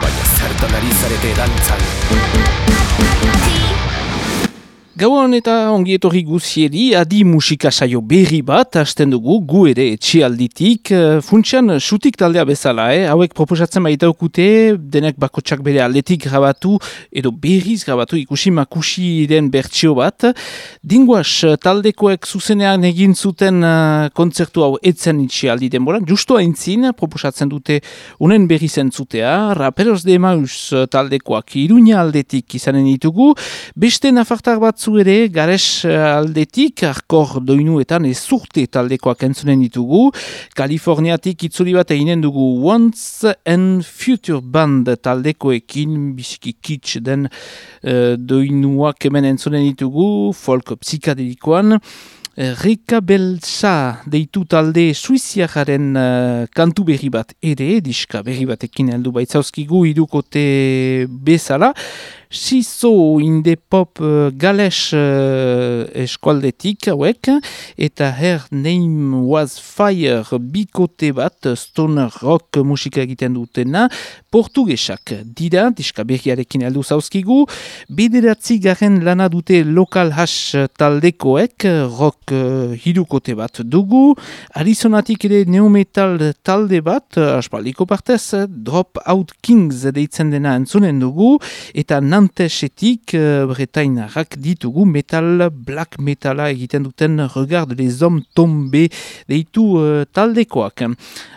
Baina zertan ari zarete dance. Gauan eta ongi etorri guzieri, adi musika saio berri bat, hasten dugu, gu ere etxialditik, eh, funtsian sutik taldea bezala, eh? hauek proposatzen baita okute, denek bakotsak bere aldetik grabatu, edo berriz grabatu ikusi makusi den bertsio bat. Dinguas taldekoek zuzenean egin zuten uh, kontzertu hau etzen etxialdi denboran, justo haintzin proposatzen dute unen berri zentzutea, raperos de maus taldekoak iruña aldetik izanen ditugu, beste nafartar bat batzu ere gares eh, aldetik, arkor doinuetan ezurte taldekoak entzunen ditugu. Kaliforniatik itzuli bat eginen dugu Once and Future Band taldekoekin, biziki kitsch den uh, doinuak hemen entzunen ditugu, folk psikadelikoan. Rika Belsa deitu talde suiziakaren uh, kantu berri bat ere, diska berri batekin heldu baitzauzkigu idukote bezala. Siso inde pop uh, gales uh, eskualdetik hauek, eta her name was fire bikote bat stoner rock musika egiten dutena, portugesak dira, diska berriarekin aldu zauzkigu, bideratzi garen lana dute lokal has taldekoek, rock uh, hirukote bat dugu, Arizonatik ere neometal talde bat, aspaliko partez, drop out kings deitzen dena entzunen dugu, eta Nantesetik uh, bretainarrak ditugu metal, black metala egiten duten regard les hommes tombe deitu uh, taldekoak.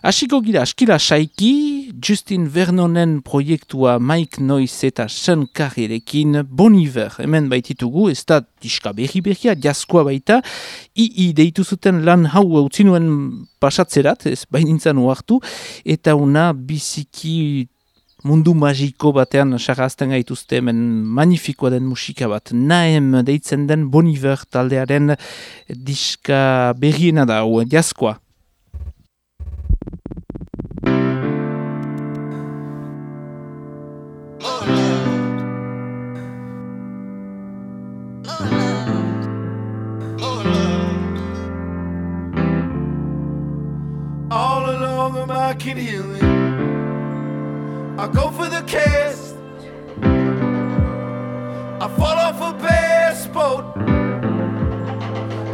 Asiko gira askila saiki, Justin Vernonen proiektua Mike Noise eta Sean Carrierekin Boniver hemen baititugu, ez da diska berri berria, jaskoa baita, ii deitu zuten lan hau utzinuen pasatzerat, ez bainintzan uartu, eta una biziki mundu magiko batean sarrazten gaituzte hemen magnifikoa den musika bat. Naem deitzen den Boniver taldearen diska berriena da, hau, along I can hear it I go for the kiss. I fall off a bass boat.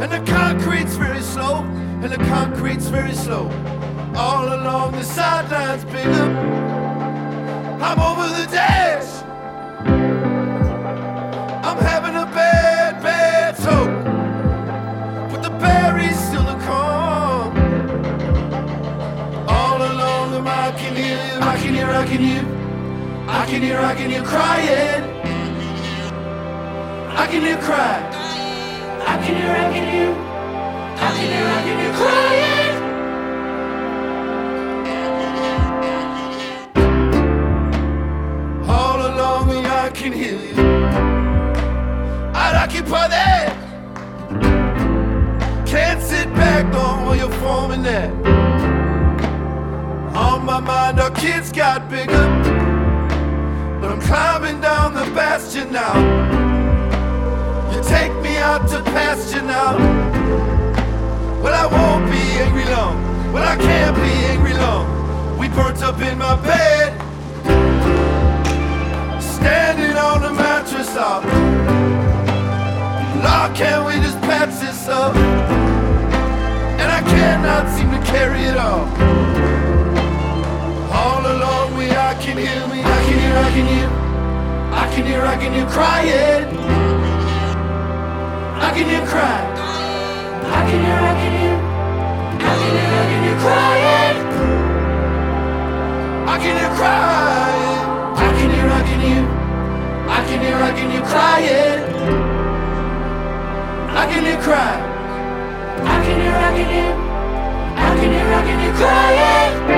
And the concrete's very slow. And the concrete's very slow. All along the sidelines, bigger. I'm over the dash. I'm having hear, I can hear. I can hear, I can hear crying. I can hear cry. I can hear, I can hear. I can hear, I can hear crying. All along me, I can hear you. I'd occupy that. Can't sit back on while you're forming that. On my mind, our kids got bigger. But I'm climbing down the bastion now. You take me out to pasture now. Well, I won't be angry long. Well, I can't be angry long. We burnt up in my bed. Standing on the mattress up. Lord, can't we just patch this up? And I cannot seem to carry it all. Can hear me, I can hear, I can hear, I can hear, I can hear crying. I can hear cry. I can hear, I can hear, I can hear, I can hear crying. I can hear crying. I can hear, I can hear, I can hear, I can hear crying. I can hear cry. I can hear, I can hear, I can hear, I can hear crying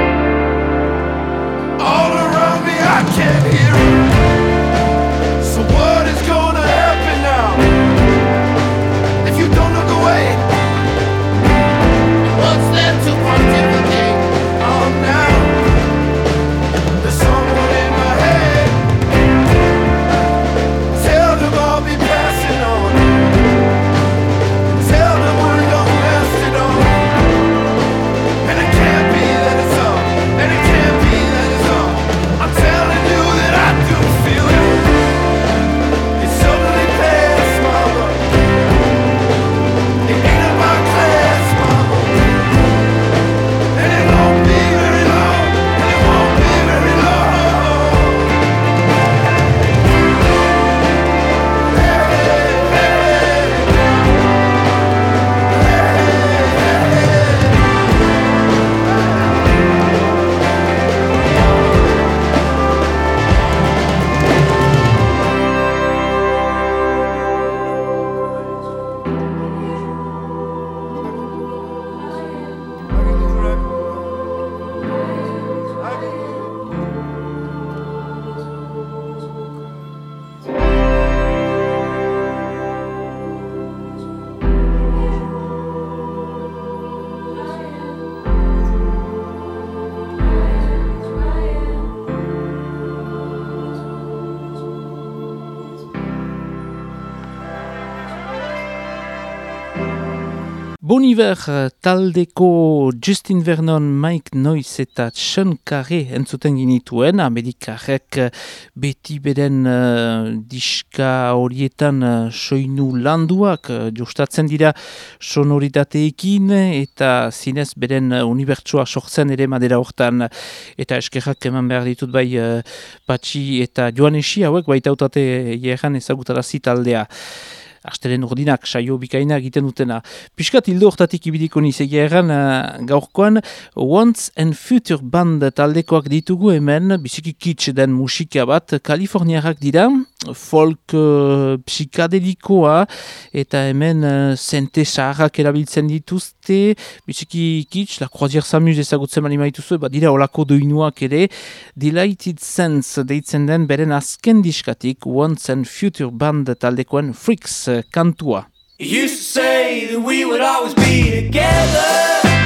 can't hear Boniver eh, taldeko Justin Vernon, Mike Noyce eta Sean Carre entzuten ginituen, Amerikarek eh, beti beren uh, diska horietan uh, soinu landuak uh, justatzen dira sonoritateekin eta zinez beren uh, unibertsua sortzen ere madera hortan eta eskerrak eman behar ditut bai uh, Patxi eta Joanesi hauek baita utate jehan ezagutarazi taldea. Astelen ordinak, saio bikaina egiten dutena. Piskat hildo hortatik ibidiko nizegia erran uh, gaurkoan, Once and Future Band taldekoak ditugu hemen, biziki kitsch den musika bat, Kaliforniarak dira, folk uh, psikadelikoa, eta hemen uh, zente saharrak erabiltzen dituzte, biziki kitsch, la croisier samuz ezagutzen mani maituzu, bat dira olako doinuak ere, Delighted Sense deitzen den beren azken diskatik, Once and Future Band taldekoan Freaks kantua. You say that we would always be together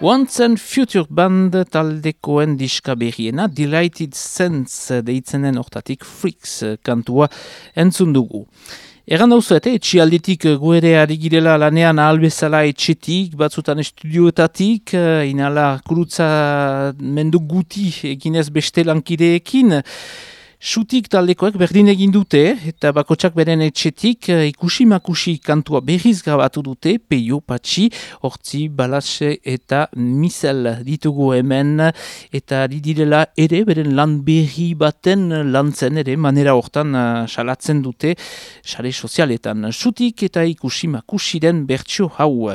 Once and Future Band taldekoen diska berriena, Delighted Sense deitzenen hortatik Freaks kantua entzun dugu. Egan dauzu eta etxialdetik guere ari girela lanean ahalbezala etxetik, batzutan estudioetatik, eh, inala kurutza mendu guti eginez beste lankideekin, Sutik taldekoek berdin egin dute eta bakotsak beren etxetik eh, ikusi makusi kantua berriz grabatu dute, peio, patxi, hortzi, balase eta misel ditugu hemen eta di direla ere beren lan berri baten lantzen ere manera hortan eh, salatzen dute sare sozialetan. Sutik eta ikusi makusiren bertsio hau.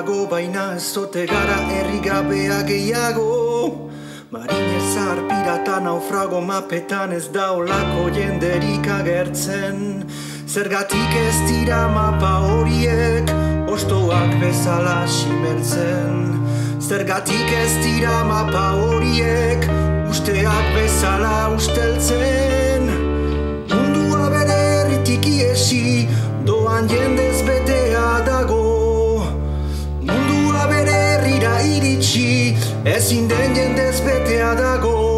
Dago baina zote gara errigabea gehiago. Mariner zahar pirata naufrago mapetan ez da olako jenderik agertzen. Zergatik ez dira mapa horiek ostoak bezala simertzen. Zergatik ez dira mapa horiek usteak bezala usteltzen. Mundua bere herritik iesi Doan jendez betea dago iritsi Ezin den jendez betea dago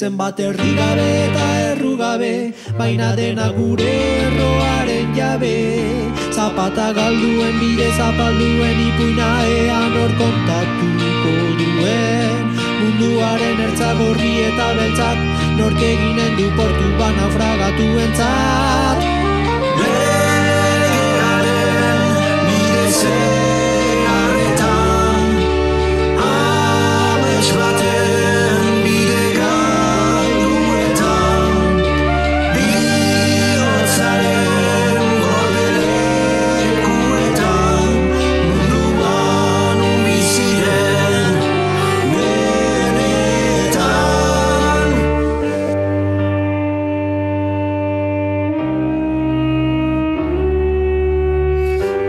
Zenbat herri gabe eta errugabe, baina dena gure erroaren jabe. Zapata galduen bide zapalduen ipuina ean hor kontatuko duen. Munduaren ertza gorri eta beltzak, nork eginen du portu ba naufragatu entzat.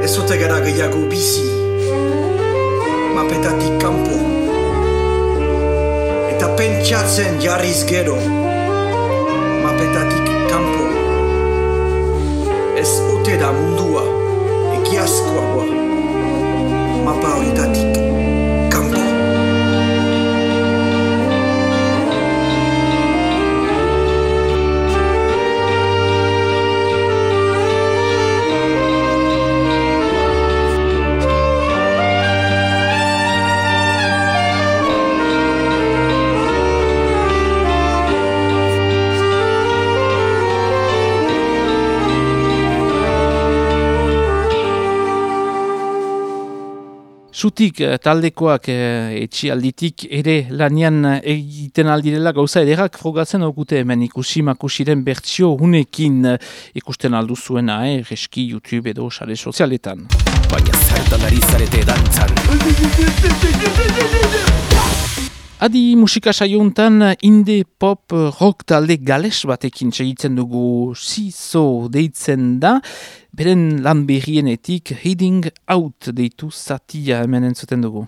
Ez ote gara gehiago bizi. Mapetatik kanpo. Eta pentsatzen jarriz gero. Mapetatik kanpo. Ez ote da mundua. Egiazkoagoa. Mapa horitatik Zutik eh, taldekoak eh, etxialditik ere lanian egiten aldirela gauza ederak frogatzen aukute hemen ikusi makusiren bertsio hunekin ikusten aldu zuena, eh, reski YouTube edo sare sozialetan. Baina zertan ari zarete dantzan Adi musika saiontan indie pop rock talde gales batekin segitzen dugu Siso deitzen da, beren lan berrienetik Heading Out deitu zatia hemen entzuten dugu.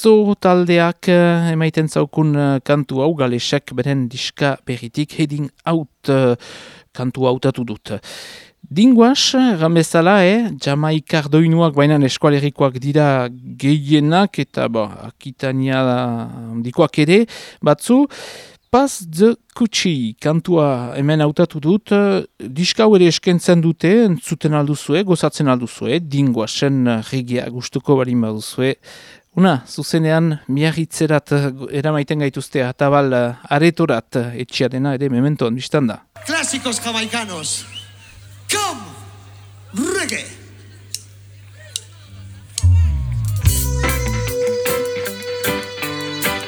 Mezo taldeak uh, emaiten zaukun uh, kantu hau galesek beren diska beritik heading out uh, kantu hautatu dut. Dinguas, ramezala, eh, jamaikar doinuak baina eskualerikoak dira gehienak eta ba, akitania handikoak ere, batzu, Paz de Kutsi kantua hemen hautatu dut, diska hori eskentzen dute, entzuten alduzue, gozatzen alduzue, dingoasen regia gustuko bari baduzue, Una, zuzenean miagitzerat eh, eramaiten gaituztea, eta bal eh, aretorat eh, etxearena ere mementoan biztan da. Klasikos jamaikanos, kom, rege!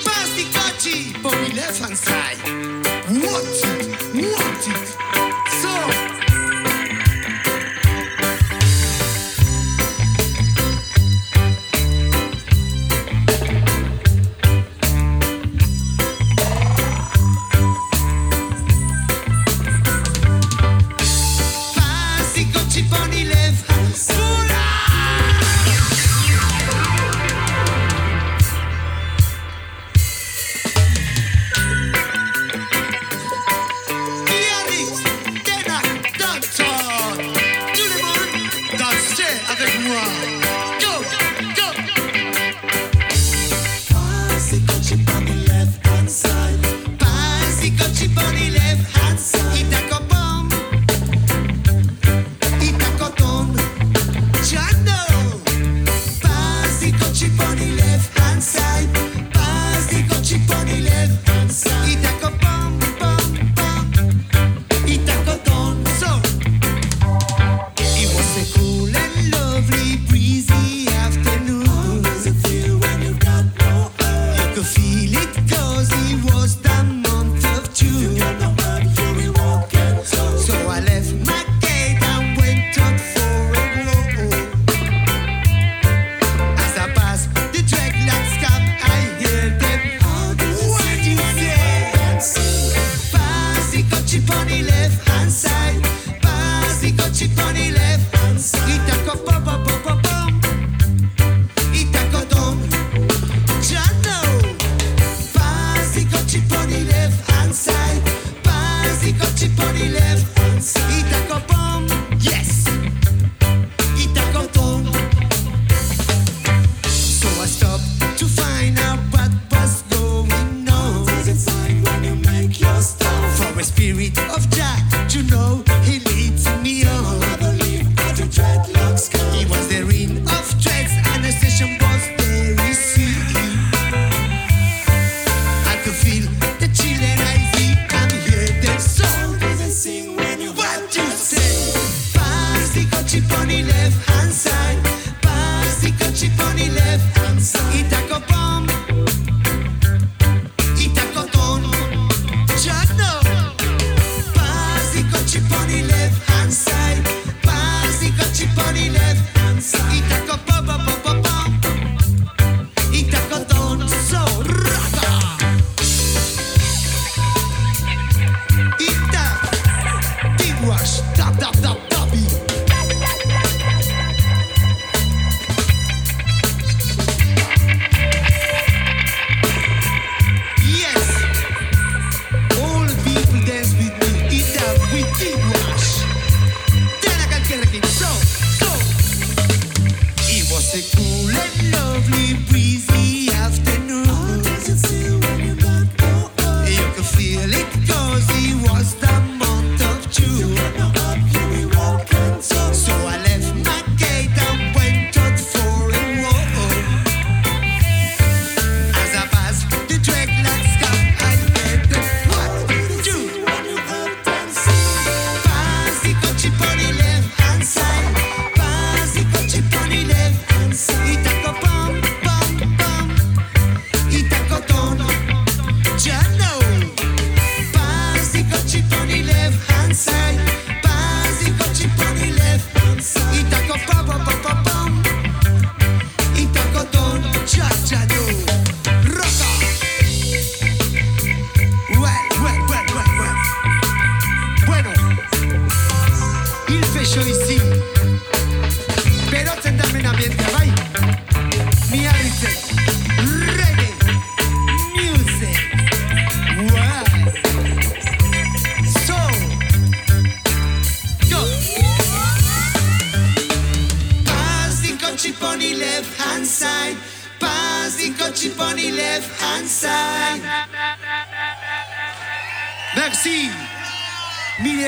Pasti kotxi, bomilefan zai!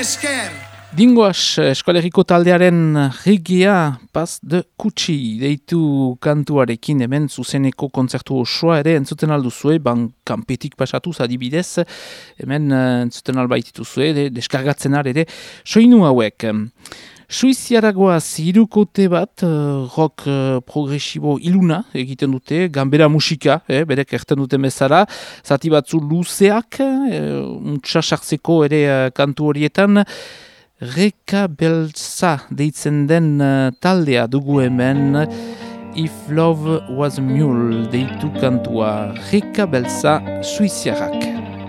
Esker. Dingoaz eskolegiko taldearen regia Paz de Kutsi deitu kantuarekin hemen zuzeneko kontzertu osoa ere entzuten alduzue, ban kanpetik pasatuz adibidez, hemen eh, entzuten albaitituzue, de, deskargatzen ere, soinu hauek. Suiziaragoa zirukote bat, uh, rock uh, progresibo iluna egiten dute, gambera musika, eh, berek erten duten bezala, zati batzu luzeak, eh, untsa sartzeko ere uh, kantu horietan, Reka Belza deitzen den uh, taldea dugu hemen. If Love Was Mule deitu kantua. Reka Belza Suiziarrak.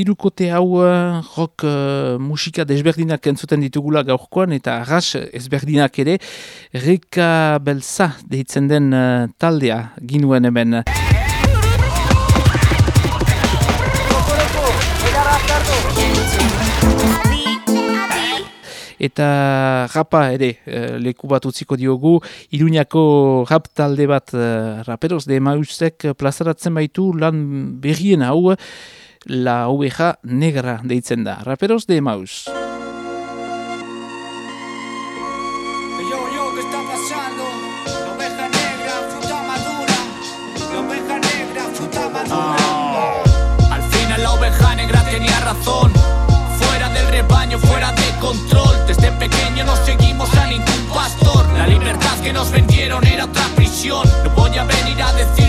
Hirukote hau eh, rock eh, musika desberdinak entzuten ditugula gaurkoan eta arras ezberdinak ere Reka Belza deitzen den eh, taldea ginuen hemen. Eta rapa ere leku bat utziko diogu, Iruñako rap talde bat raperos de Mausek plazaratzen baitu lan berrien hau La oveja negra deitzen da, raperos de Maus. Fuera del rebaño, fuera de control. Desde pequeño no seguimos a ningún pastor. La libertad que nos vendieron era otra prisión. No voy a venir a decir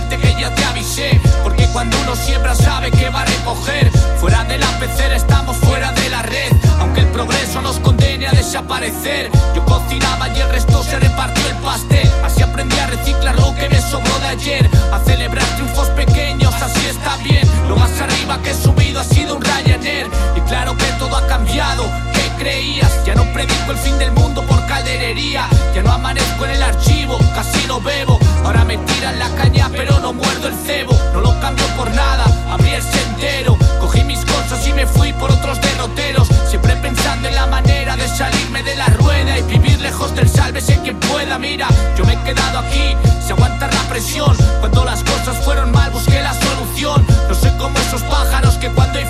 cuando uno siembra sabe que va a recoger. Fuera de la pecera estamos fuera de la red. Aunque el progreso nos condene a desaparecer. Yo cocinaba y el resto se repartió el pastel. Así aprendí a reciclar lo que me sobró de ayer. A celebrar triunfos pequeños, así está bien. Lo más arriba que he subido ha sido un Ryanair. Y claro que todo ha cambiado. ¿Qué creías? Ya no predico el fin del mundo por calderería. Ya no amanezco en el archivo, casi no bebo. Ahora me tiran la caña, pero no muerdo el cebo. No lo cambio por nada, abrí el sendero. Cogí mis cosas y me fui por otros derroteros. Siempre pensando en la manera de salirme de la rueda y vivir lejos del sálvese quien pueda. Mira, yo me he quedado aquí, se aguanta la presión. Cuando las cosas fueron mal, busqué la solución. No soy como esos pájaros que cuando hay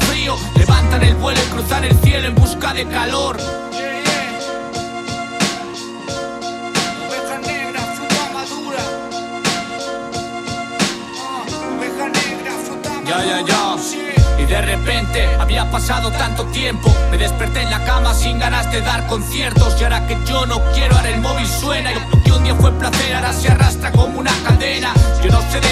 el vuelo y cruzan el cielo en busca de calor. Ah, Ya, ya, ya. Y de repente había pasado tanto tiempo. Me desperté en la cama sin ganas de dar conciertos. Y ahora que yo no quiero, ahora el móvil suena. Y lo que un día fue placer ahora se arrastra como una cadena. Yo no sé de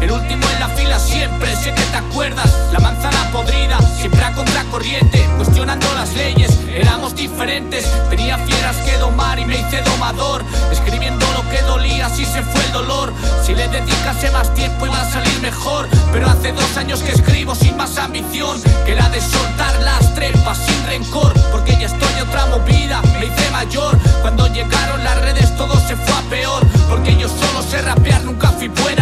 El último en la fila siempre, sé que te acuerdas. La manzana podrida, siempre a contracorriente Cuestionando las leyes, éramos diferentes Tenía fieras que domar y me hice domador. Escribiendo lo que dolía, así se fue el dolor. Si le dedicase más tiempo iba a salir mejor. Pero hace dos años que escribo sin más ambición Que la de soltar las trepas sin rencor. Porque ya estoy otra movida, me hice mayor. Cuando llegaron las redes todo se fue a peor. Porque yo solo sé rapear, nunca fui buen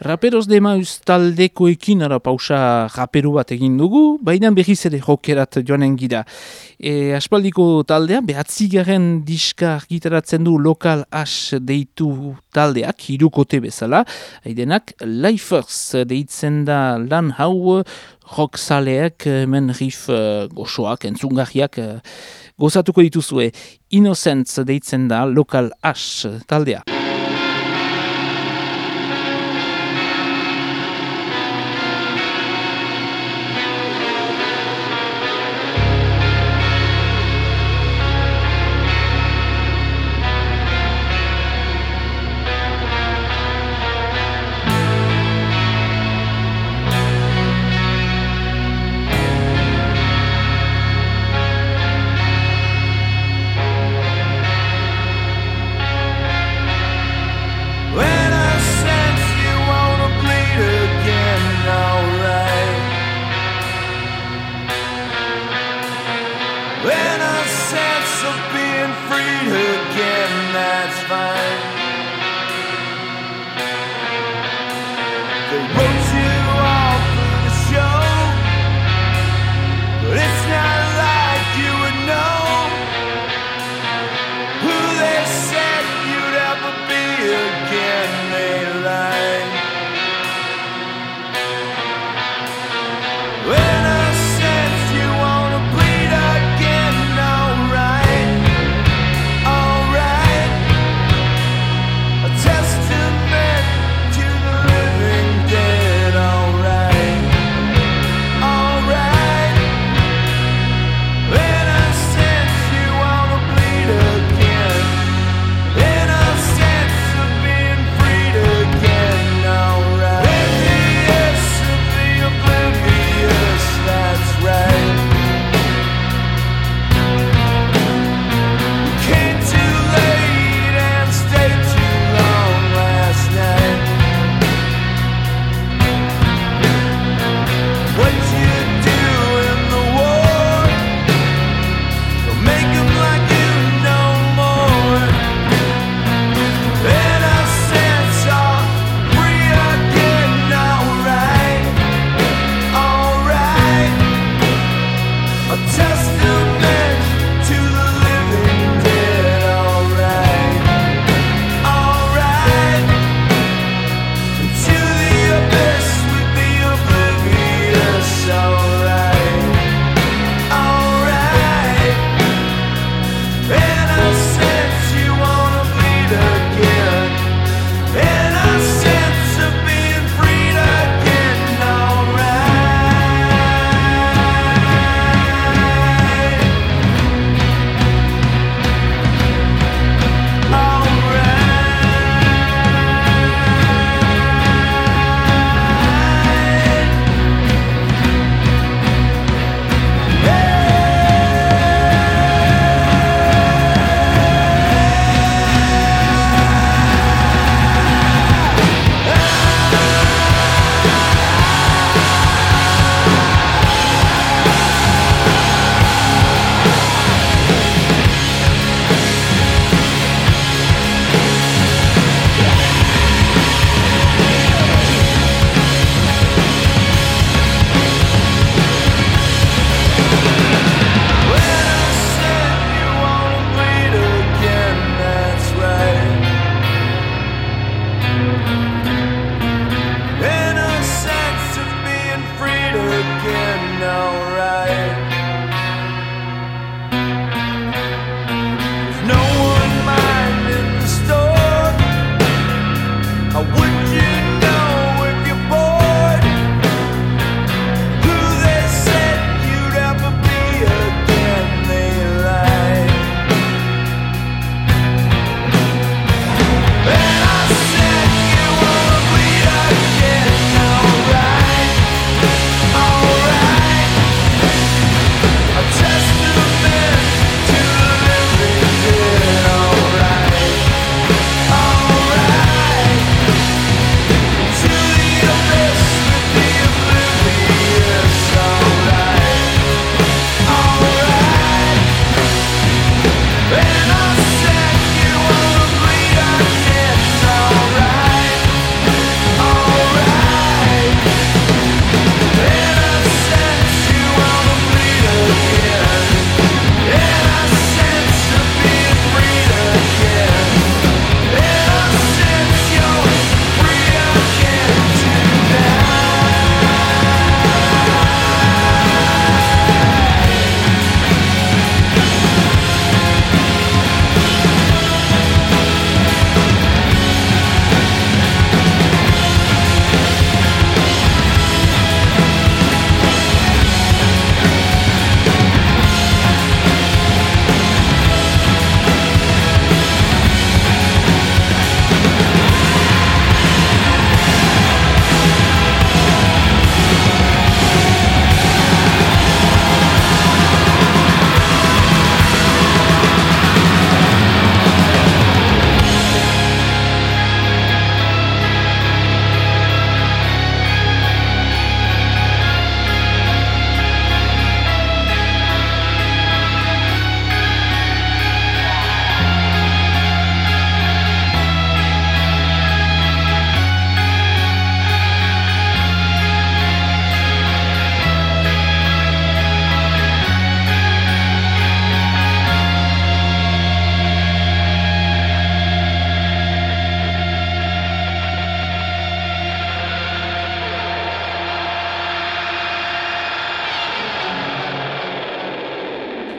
Raperos de Maus taldekoekin ara pausa raperu bat egin dugu, baina berriz ere jokerat joanen gira. E, aspaldiko taldea, behatzigaren diska argitaratzen du lokal as deitu taldeak, hirukote bezala, haidenak Lifers deitzen da lan hau rockzaleak hemen riff uh, goxoak, entzungarriak uh, gozatuko dituzue. Innocence deitzen da lokal as taldea.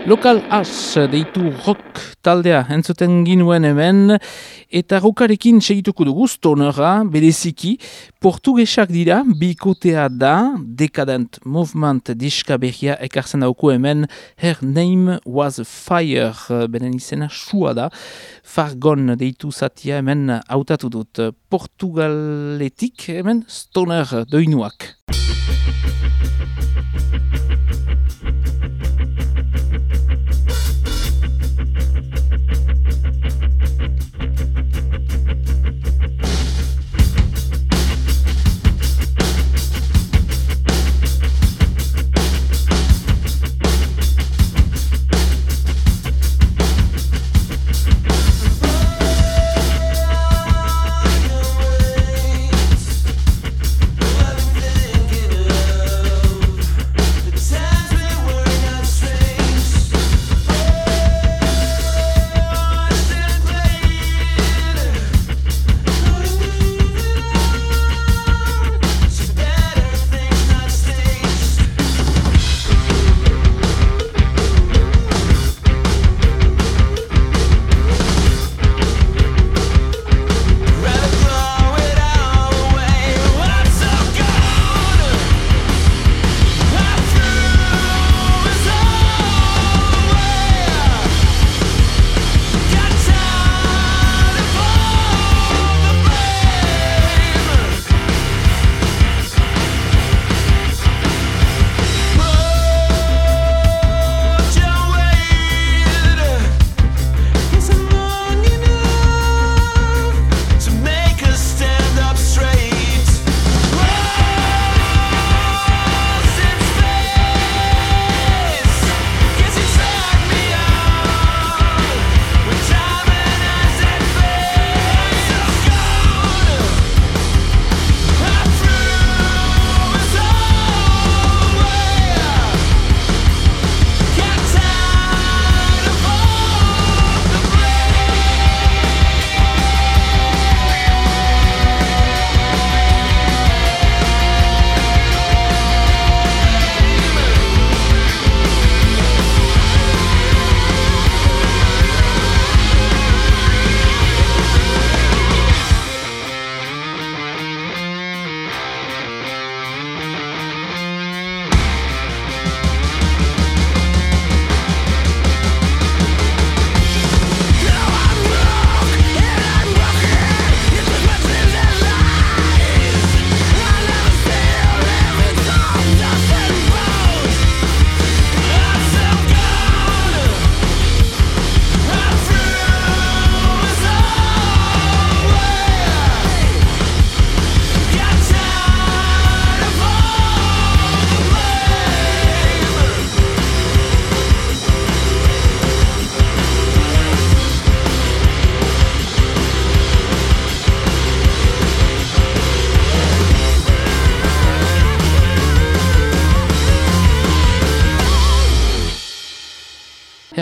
Lokal As deitu rock taldea entzuten ginuen hemen eta rokarekin segituko dugu stonera bereziki. Portugesak dira bikotea da Decadent Movement diska berria ekartzen dauko hemen. Her Name Was Fire benen izena sua da. Fargon deitu zatia hemen hautatu dut. Portugaletik hemen stoner doinuak.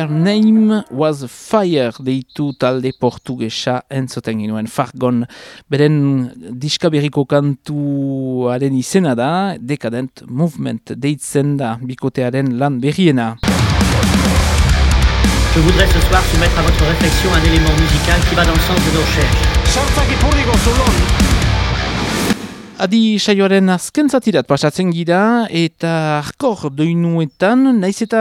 Her name was fire deitu talde portugesa entzoten ginuen fargon. Beren diska berriko kantuaren izena da, Decadent Movement deitzen da bikotearen lan berriena. Je voudrais ce soir soumettre à votre réflexion un élément musical qui va dans le sens de nos recherches. Adi saioaren azken zatirat pasatzen gira eta arkor doinuetan, naiz eta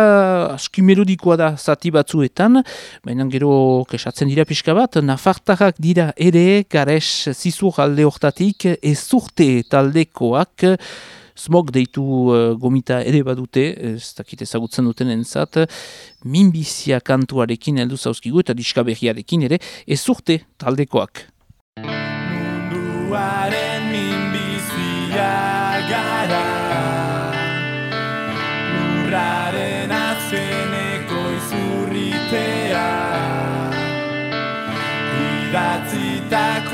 aski melodikoa da zati batzuetan, baina gero kesatzen dira pixka bat, nafartarrak dira ere, gares zizur alde hortatik, ezurte taldekoak, smog deitu uh, gomita ere badute, ez dakit ezagutzen duten entzat, minbizia kantuarekin heldu zauzkigu eta diskaberriarekin ere, ezurte taldekoak. Munduaren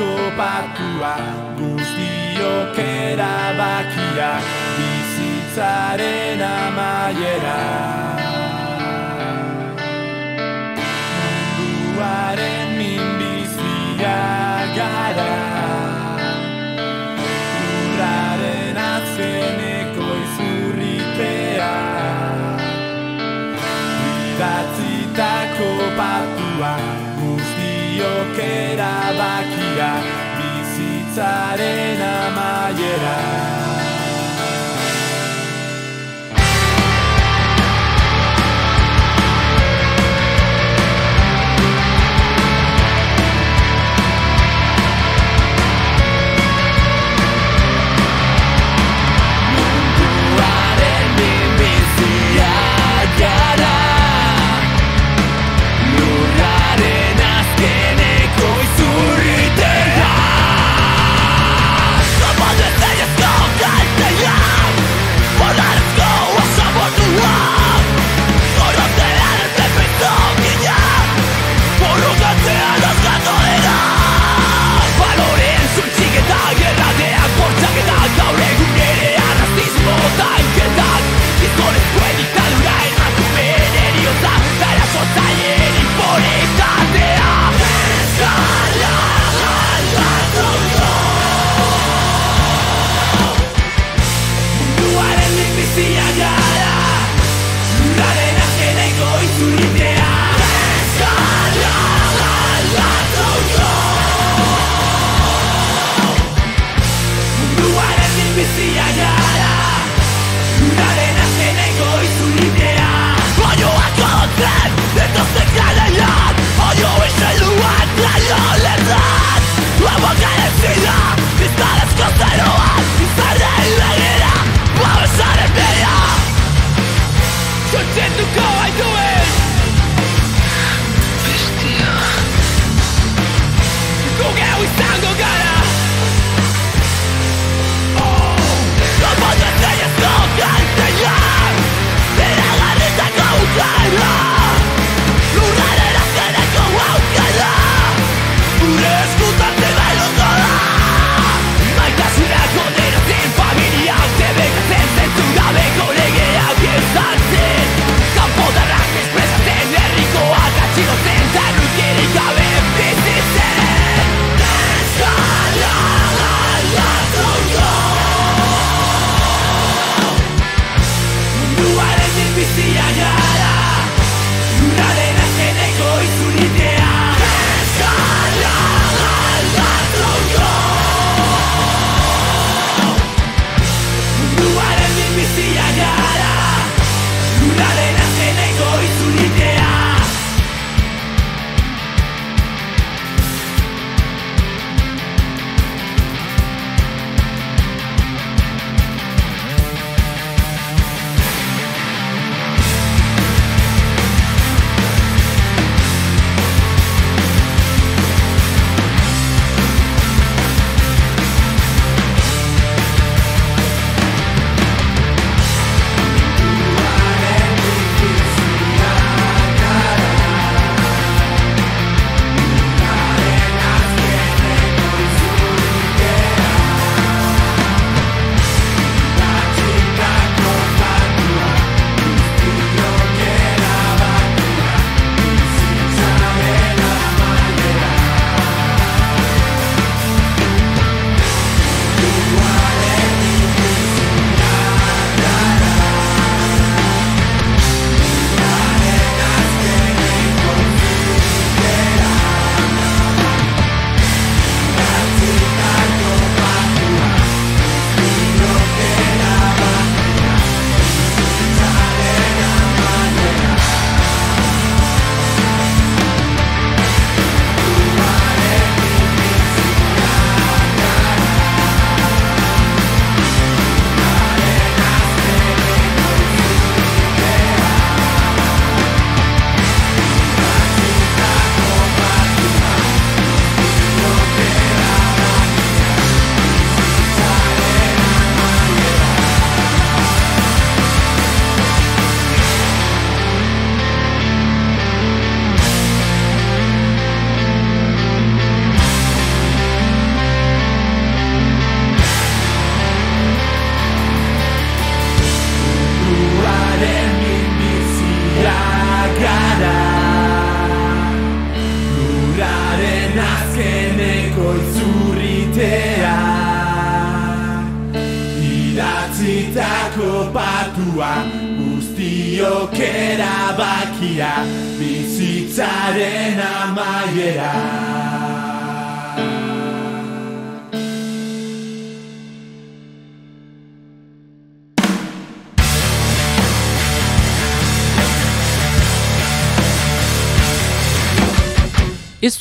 psikopatua guztiok erabakia bizitzaren amaiera. Munduaren minbizia gara urraren azkeneko izurritea. Idatzitako patua guztiok erabakia bizitzaren amaiera.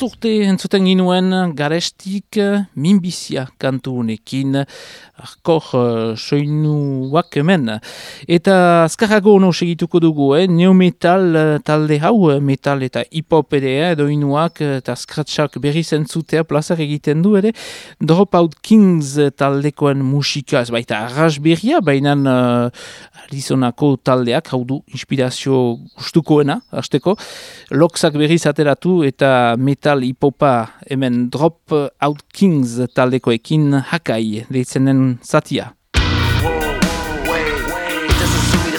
Urte entzuten ginuen garestik eh, minbizia kantu honekin arkor uh, soinuak hemen. Eta azkarrago ono segituko dugu, eh? neometal uh, talde hau, eh, metal eta hip-hop ere, eh? edo inuak eta skratchak berri zentzutea plazar egiten du ere. Dropout Kings taldekoen musika, ez baita arras berria, baina uh, Arizonako taldeak, hau du inspirazio gustukoena, hasteko. Loksak berriz ateratu eta metal hipopa hemen Drop Out Kings taldekoekin hakai deitzen den zatia. Wait, it doesn't suit me to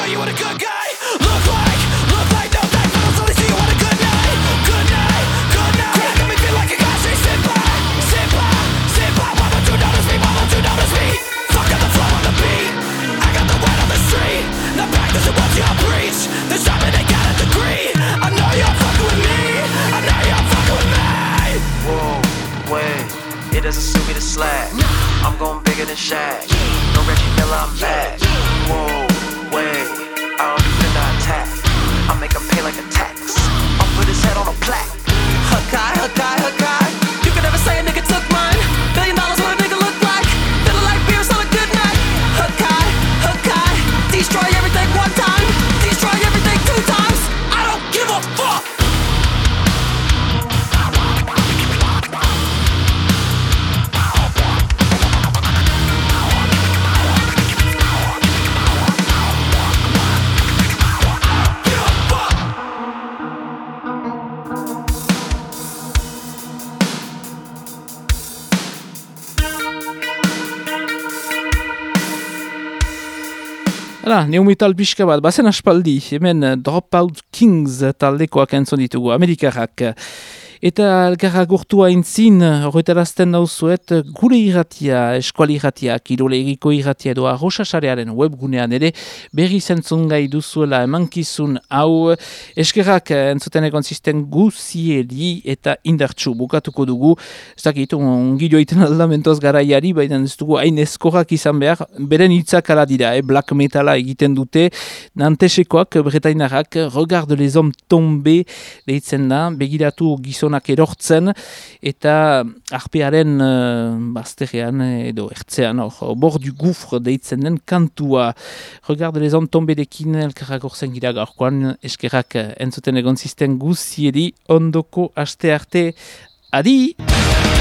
show you what a good guy look like. Look like no but I'll only see you on a good night. Good night, good night. Crack got me feel like a guy. Say simple, simple. Why won't you notice me? Won't you notice me? Fuck on the flow on the beat. I got the word on the street. Now practice what you preach. Time it ain't got a degree. I know you're fucking with me. I know you're fucking with me. Whoa, wait. It doesn't suit me to slack. I'm going bigger than Shaq. No Reggie Miller, I'm mad. Plaque. Hala, neumetal pixka bat, bazen aspaldi, hemen Dropout Kings taldekoak entzun ditugu, Amerikarrak. Eta elkarra gortua intzin, horretarazten dauzuet, gure irratia, eskuali irratia, kirole egiko irratia edo arrosasarearen webgunean ere, berri zentzun gai duzuela emankizun hau, eskerrak entzuten egon zisten guzieri eta indartsu bukatuko dugu, ez dakit, ongi joiten aldamentoz garaiari, baina ez dugu hain eskorrak izan behar, beren hitzak ala dira, eh, black metala egiten dute, nantesekoak, bretainarrak, regard les hommes tombe, deitzen da, begiratu gizonak erortzen, eta arpearen uh, bazterrean edo ertzean, hor, bord du gufre deitzen den kantua. Regard les hommes tombe dekin, elkarrak orzen gira gaurkoan, eskerrak entzuten egon zisten guziedi, ondoko aste arte, adi!